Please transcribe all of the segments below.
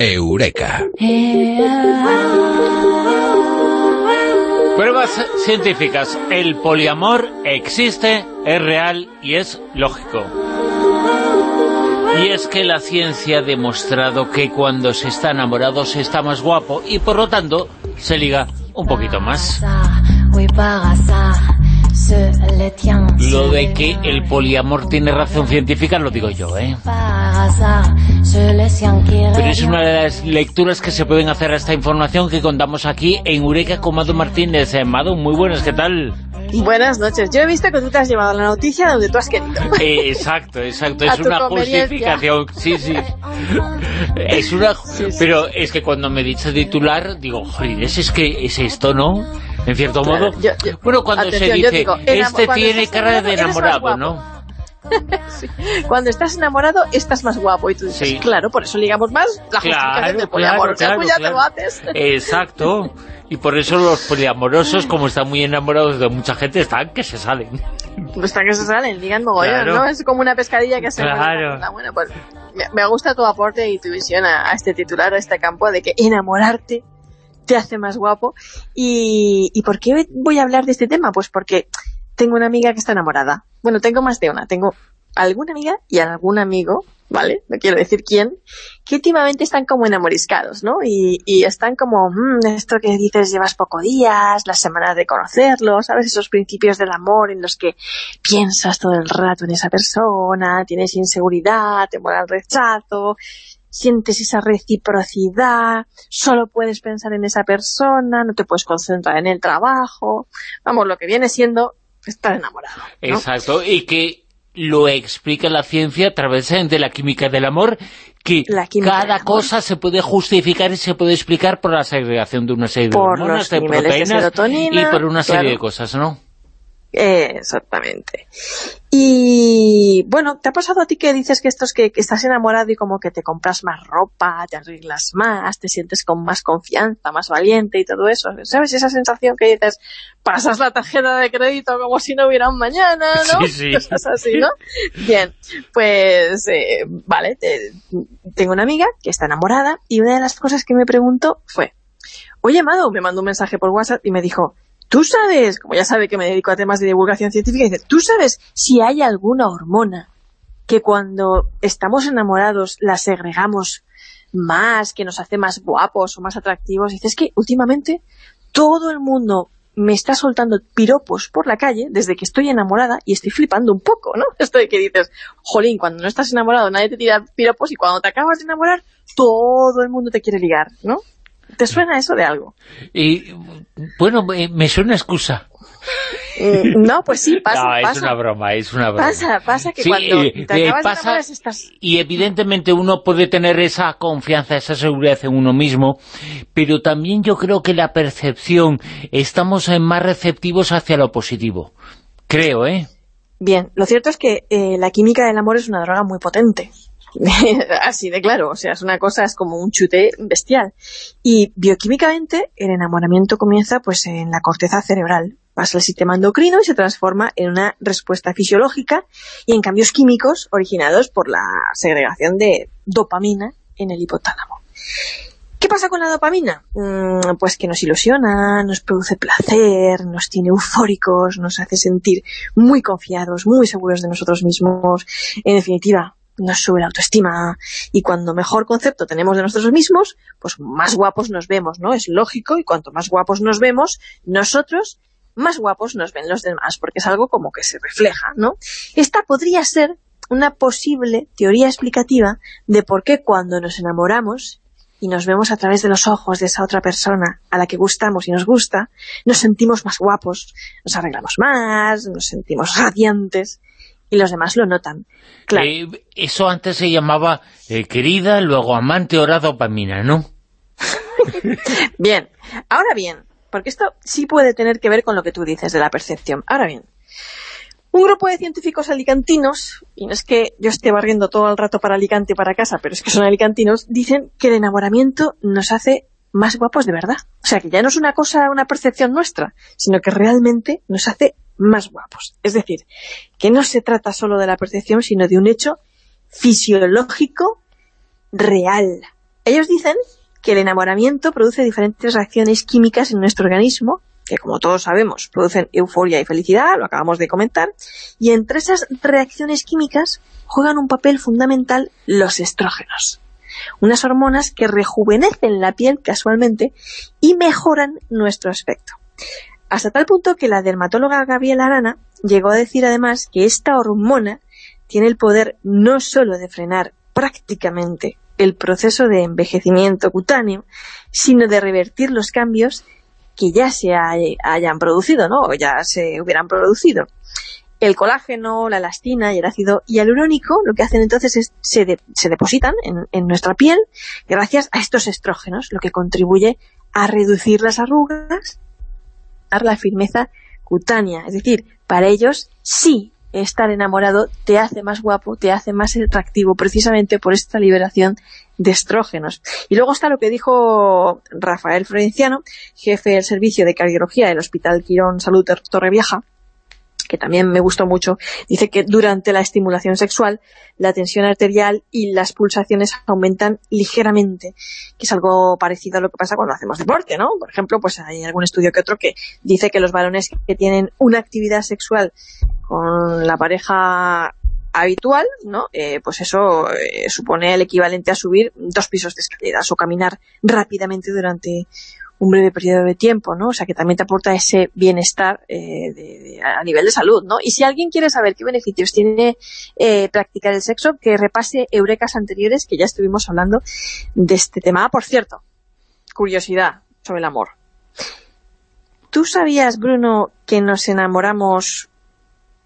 Eureka. Pruebas científicas. El poliamor existe, es real y es lógico. Y es que la ciencia ha demostrado que cuando se está enamorado se está más guapo y por lo tanto se liga un poquito más. Lo de que el poliamor tiene razón científica lo digo yo, ¿eh? Pero es una de las lecturas que se pueden hacer a esta información que contamos aquí en Eureka con Mado Martínez. Eh, Mado, muy buenas, ¿qué tal? Buenas noches. Yo he visto que tú te has llevado la noticia donde tú has querido. Eh, exacto, exacto. Es una justificación. Sí, sí. Es una... Pero es que cuando me dice titular, digo, joder, es que es esto, ¿no? En cierto modo. bueno, cuando se dice, este tiene cara de enamorado, ¿no? Cuando estás enamorado, estás más guapo. Y tú dices, claro, por eso ligamos más la justificación del poliamor. Claro, ya te lo haces. Exacto. Y por eso los poliamorosos, como están muy enamorados de mucha gente, están que se salen. Están que se salen, ligan mogollón, ¿no? Es como una pescadilla que se... Claro. Bueno, pues me gusta tu aporte y tu visión a, este titular, a este campo, de que enamorarte te hace más guapo. Y, ¿Y por qué voy a hablar de este tema? Pues porque tengo una amiga que está enamorada. Bueno, tengo más de una. Tengo alguna amiga y algún amigo, ¿vale? No quiero decir quién, que últimamente están como enamoriscados, ¿no? Y, están como, mmm, esto que dices llevas poco días, las semanas de conocerlo, ¿sabes? Esos principios del amor en los que piensas todo el rato en esa persona, tienes inseguridad, te mola el rechazo, sientes esa reciprocidad, solo puedes pensar en esa persona, no te puedes concentrar en el trabajo, vamos, lo que viene siendo estar enamorado. Exacto, y que lo explica la ciencia a través de la química del amor, que cada cosa se puede justificar y se puede explicar por la segregación de una serie de hormonas, de proteínas y por una serie de cosas, ¿no? Exactamente. Y bueno, ¿te ha pasado a ti que dices que esto es que, estás enamorado y como que te compras más ropa, te arreglas más, te sientes con más confianza, más valiente y todo eso? ¿Sabes? Esa sensación que dices, pasas la tarjeta de crédito como si no hubiera un mañana, ¿no? Sí, sí. Cosas así, ¿no? Bien, pues, eh, vale, tengo una amiga que está enamorada y una de las cosas que me preguntó fue, oye, Amado, me mandó un mensaje por WhatsApp y me dijo, tú sabes, como ya sabe que me dedico a temas de divulgación científica, dice, tú sabes si hay alguna hormona que cuando estamos enamorados la segregamos más, que nos hace más guapos o más atractivos. Dice, es que últimamente todo el mundo me está soltando piropos por la calle desde que estoy enamorada y estoy flipando un poco, ¿no? Esto de que dices, jolín, cuando no estás enamorado nadie te tira piropos y cuando te acabas de enamorar todo el mundo te quiere ligar, ¿no? ¿Te suena eso de algo? Y, bueno, me, suena excusa. Mm, no, pues sí, pasa, no, es una broma, es una broma. Pasa, pasa que cuando te acabas de enamorar estás... Y evidentemente uno puede tener esa confianza, esa seguridad en uno mismo, pero también yo creo que la percepción, estamos más receptivos hacia lo positivo. Creo, ¿eh? Bien, lo cierto es que eh, la química del amor es una droga muy potente. Así de claro, o sea, es una cosa, es como un chute bestial. Y bioquímicamente el enamoramiento comienza pues en la corteza cerebral, pasa al sistema endocrino y se transforma en una respuesta fisiológica y en cambios químicos originados por la segregación de dopamina en el hipotálamo. ¿Qué pasa con la dopamina? Mm, pues que nos ilusiona, nos produce placer, nos tiene eufóricos, nos hace sentir muy confiados, muy seguros de nosotros mismos. En definitiva, nos sube la autoestima y cuando mejor concepto tenemos de nosotros mismos, pues más guapos nos vemos, ¿no? Es lógico y cuanto más guapos nos vemos nosotros, más guapos nos ven los demás, porque es algo como que se refleja, ¿no? Esta podría ser una posible teoría explicativa de por qué cuando nos enamoramos y nos vemos a través de los ojos de esa otra persona a la que gustamos y nos gusta, nos sentimos más guapos, nos arreglamos más, nos sentimos radiantes y los demás lo notan. Claro. Eh, eso antes se llamaba eh, querida, luego amante, hora, dopamina, ¿no? bien, ahora bien, porque esto sí puede tener que ver con lo que tú dices de la percepción. Ahora bien, un grupo de científicos alicantinos, y no es que yo esté barriendo todo el rato para Alicante y para casa, pero es que son alicantinos, dicen que el enamoramiento nos hace más guapos de verdad. O sea, que ya no es una cosa, una percepción nuestra, sino que realmente nos hace más guapos. Es decir, que no se trata solo de la percepción, sino de un hecho fisiológico real, Ellos dicen que el enamoramiento produce diferentes reacciones químicas en nuestro organismo, que como todos sabemos producen euforia y felicidad, lo acabamos de comentar, y entre esas reacciones químicas juegan un papel fundamental los estrógenos, unas hormonas que rejuvenecen la piel casualmente y mejoran nuestro aspecto. Hasta tal punto que la dermatóloga Gabriela Arana llegó a decir además que esta hormona tiene el poder no solo de frenar prácticamente el proceso de envejecimiento cutáneo, sino de revertir los cambios que ya se hayan producido, ¿no? o ya se hubieran producido. El colágeno, la elastina y el ácido hialurónico lo que hacen entonces es se, se depositan en, en nuestra piel gracias a estos estrógenos, lo que contribuye a reducir las arrugas, a la firmeza cutánea. Es decir, para ellos sí estar enamorado te hace más guapo, te hace más atractivo, precisamente por esta liberación de estrógenos. Y luego está lo que dijo Rafael Florenciano, jefe del servicio de cardiología del Hospital Quirón Salud Torrevieja, que también me gustó mucho, dice que durante la estimulación sexual la tensión arterial y las pulsaciones aumentan ligeramente, que es algo parecido a lo que pasa cuando hacemos deporte, ¿no? Por ejemplo, pues hay algún estudio que otro que dice que los varones que tienen una actividad sexual con la pareja habitual, ¿no? Eh, pues eso eh, supone el equivalente a subir dos pisos de escaleras o caminar rápidamente durante un breve periodo de tiempo, ¿no? O sea, que también te aporta ese bienestar eh, a nivel de salud, ¿no? Y si alguien quiere saber qué beneficios tiene eh, practicar el sexo, que repase eurecas anteriores, que ya estuvimos hablando de este tema. Ah, por cierto, curiosidad sobre el amor. ¿Tú sabías, Bruno, que nos enamoramos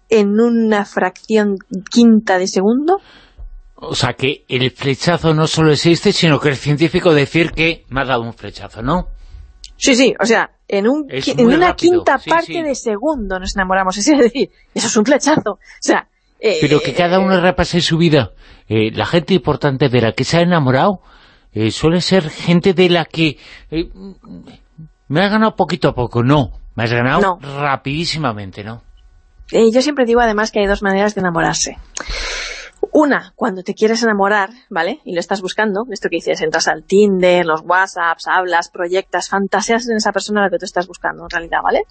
en una fracción quinta de segundo? O sea, que el flechazo no solo existe, sino que es científico decir que me ha dado un flechazo, ¿no? Sí, sí, o sea, en, un, en una quinta parte de segundo nos enamoramos. Es decir, eso es un flechazo. O sea... Eh, Pero que cada uno repase su vida. Eh, la gente importante de la que se ha enamorado eh, suele ser gente de la que... me ha ganado poquito a poco. No, me has ganado rapidísimamente, ¿no? yo siempre digo además que hay dos maneras de enamorarse. Una, cuando te quieres enamorar, ¿vale? Y lo estás buscando, esto que dices, entras al Tinder, los Whatsapps, hablas, proyectas, fantaseas en esa persona a la que tú estás buscando, en realidad, ¿vale?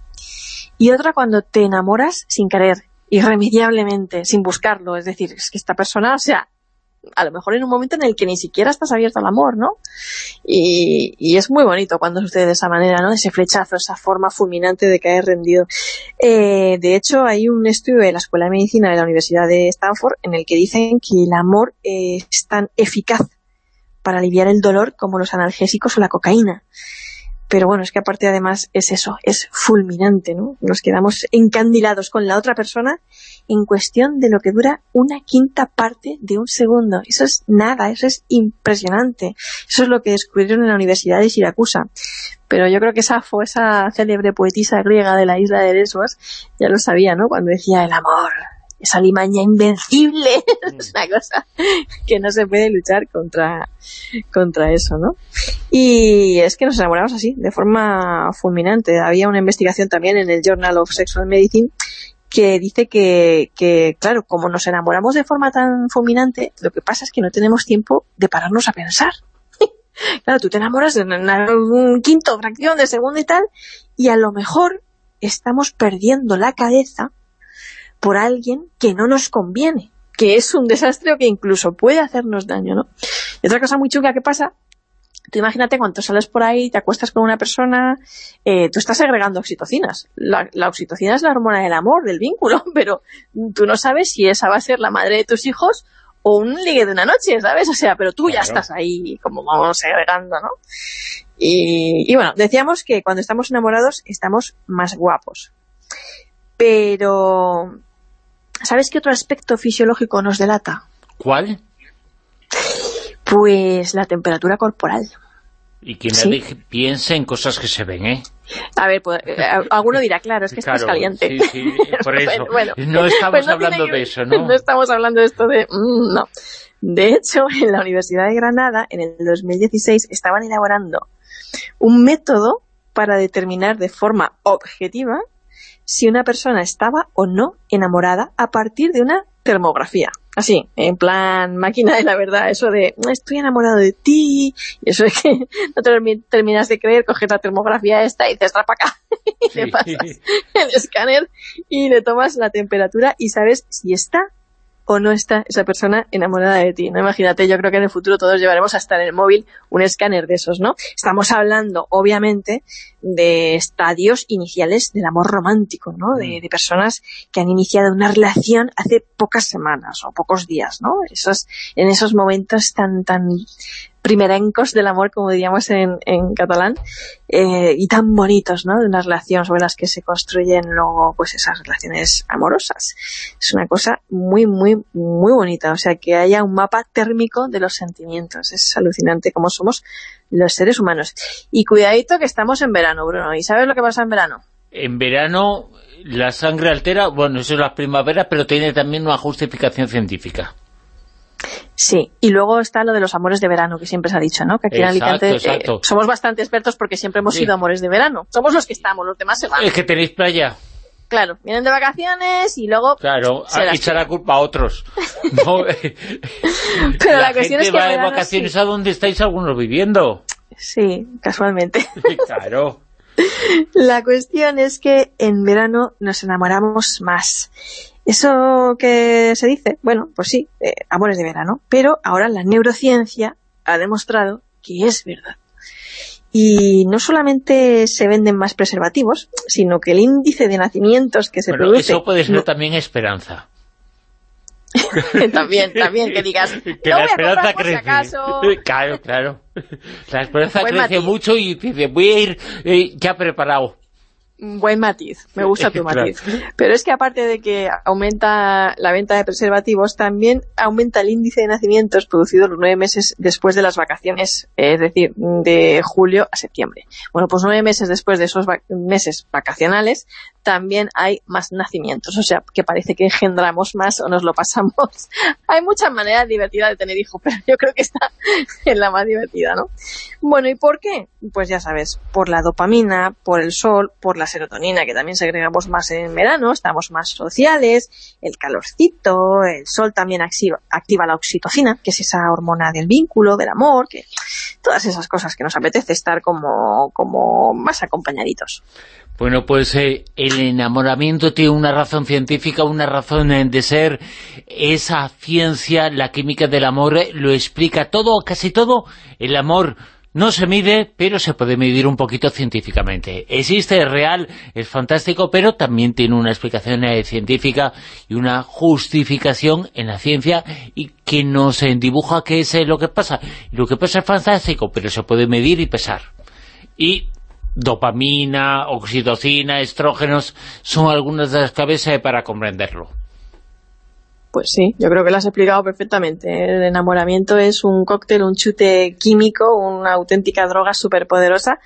Y otra, cuando te enamoras sin querer, irremediablemente, sin buscarlo, es decir, es que esta persona, o sea, a lo mejor en un momento en el que ni siquiera estás abierto al amor, ¿no? Y, es muy bonito cuando sucede de esa manera, ¿no? Ese flechazo, esa forma fulminante de caer rendido. Eh, de hecho, hay un estudio de la Escuela de Medicina de la Universidad de Stanford en el que dicen que el amor es tan eficaz para aliviar el dolor como los analgésicos o la cocaína. Pero bueno, es que aparte además es eso, es fulminante, ¿no? Nos quedamos encandilados con la otra persona en cuestión de lo que dura una quinta parte de un segundo. Eso es nada, eso es impresionante. Eso es lo que descubrieron en la Universidad de Siracusa. Pero yo creo que Safo, esa célebre poetisa griega de la isla de Lesbos, ya lo sabía, ¿no? Cuando decía el amor, esa limaña invencible, es una cosa que no se puede luchar contra, contra eso, ¿no? Y es que nos enamoramos así, de forma fulminante. Había una investigación también en el Journal of Sexual Medicine que dice que, que, claro, como nos enamoramos de forma tan fulminante, lo que pasa es que no tenemos tiempo de pararnos a pensar. claro, tú te enamoras en un quinto fracción de segundo y tal, y a lo mejor estamos perdiendo la cabeza por alguien que no nos conviene, que es un desastre o que incluso puede hacernos daño, ¿no? Y otra cosa muy chunga que pasa Tú imagínate cuando sales por ahí, te acuestas con una persona, eh, tú estás agregando oxitocinas. La, oxitocina es la hormona del amor, del vínculo, pero tú no sabes si esa va a ser la madre de tus hijos o un ligue de una noche, ¿sabes? O sea, pero tú ya estás ahí como vamos agregando, ¿no? Y, y bueno, decíamos que cuando estamos enamorados estamos más guapos. Pero, ¿sabes qué otro aspecto fisiológico nos delata? ¿Cuál? Pues la temperatura corporal. Y quien ¿Sí? piensa en cosas que se ven, ¿eh? A ver, pues, eh, alguno dirá, claro, es que estás caliente. Sí, sí, por eso. no estamos pues hablando de eso, ¿no? No estamos hablando de esto de... Mm, no. De hecho, en la Universidad de Granada, en el 2016, estaban elaborando un método para determinar de forma objetiva si una persona estaba o no enamorada a partir de una termografía. así, en plan máquina de la verdad, eso de estoy enamorado de ti, y eso de que no te terminas de creer, coges la termografía esta y dices, para acá, y le pasas el escáner y le tomas la temperatura y sabes si está o no está esa persona enamorada de ti, ¿no? Imagínate, yo creo que en el futuro todos llevaremos hasta en el móvil un escáner de esos, ¿no? Estamos hablando, obviamente, de estadios iniciales del amor romántico, ¿no? De, mm. de personas que han iniciado una relación hace pocas semanas o pocos días, ¿no? Esos, en esos momentos tan, tan primerencos del amor, como diríamos en, en catalán, eh, y tan bonitos, ¿no? De una relación sobre las que se construyen luego, pues, esas relaciones amorosas. Es una cosa muy, muy, muy bonita. O sea, que haya un mapa térmico de los sentimientos. Es alucinante cómo somos los seres humanos. Y cuidadito que estamos en verano, Bruno. ¿Y sabes lo que pasa en verano? En verano la sangre altera, bueno, eso es la primavera, pero tiene también una justificación científica. Sí, y luego está lo de los amores de verano, que siempre se ha dicho, ¿no? Que aquí en Alicante eh, somos bastante expertos porque siempre hemos sido amores de verano. Somos los que estamos, los demás se van. Es que tenéis playa. Claro, vienen de vacaciones y luego... Claro, echar la culpa a otros. Pero la, cuestión es que va de vacaciones a donde estáis algunos viviendo. Sí, casualmente. claro. La cuestión es que en verano nos enamoramos más. ¿Eso que se dice? Bueno, pues sí, eh, amores de verano. Pero ahora la neurociencia ha demostrado que es verdad. Y no solamente se venden más preservativos, sino que el índice de nacimientos que se bueno, produce... eso puede ser también esperanza. también, también, que digas, que la esperanza crece. acaso. Claro, claro. La esperanza crece mucho y dice, voy a ir eh, ya preparado buen matiz, me gusta tu matiz. Pero es que aparte de que aumenta la venta de preservativos, también aumenta el índice de nacimientos producidos los nueve meses después de las vacaciones, es decir, de julio a septiembre. Bueno, pues nueve meses después de esos meses vacacionales, también hay más nacimientos, o sea, que parece que engendramos más o nos lo pasamos. hay muchas maneras divertidas de tener hijos, pero yo creo que está en la más divertida, ¿no? Bueno, ¿y por qué? Pues ya sabes, por la dopamina, por el sol, por la serotonina, que también segregamos más en verano, estamos más sociales, el calorcito, el sol también activa, la oxitocina, que es esa hormona del vínculo, del amor, que todas esas cosas que nos apetece estar como, como más acompañaditos. Bueno, pues eh, el enamoramiento tiene una razón científica, una razón de ser. Esa ciencia, la química del amor, eh, lo explica todo, casi todo. El amor no se mide, pero se puede medir un poquito científicamente. Existe, es real, es fantástico, pero también tiene una explicación eh, científica y una justificación en la ciencia y que nos dibuja qué es lo que pasa. Lo que pasa es fantástico, pero se puede medir y pesar. Y dopamina, oxitocina, estrógenos, son algunas de las cabezas para comprenderlo. Pues sí, yo creo que lo has explicado perfectamente. El enamoramiento es un cóctel, un chute químico, una auténtica droga superpoderosa,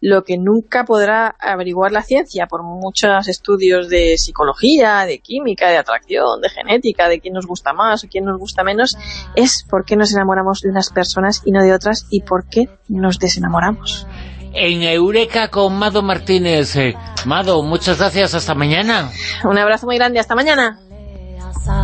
lo que nunca podrá averiguar la ciencia por muchos estudios de psicología, de química, de atracción, de genética, de quién nos gusta más o quién nos gusta menos, es por qué nos enamoramos de unas personas y no de otras y por qué nos desenamoramos en Eureka con Mado Martínez. Eh, Mado, muchas gracias, hasta mañana. Un abrazo muy grande, hasta mañana.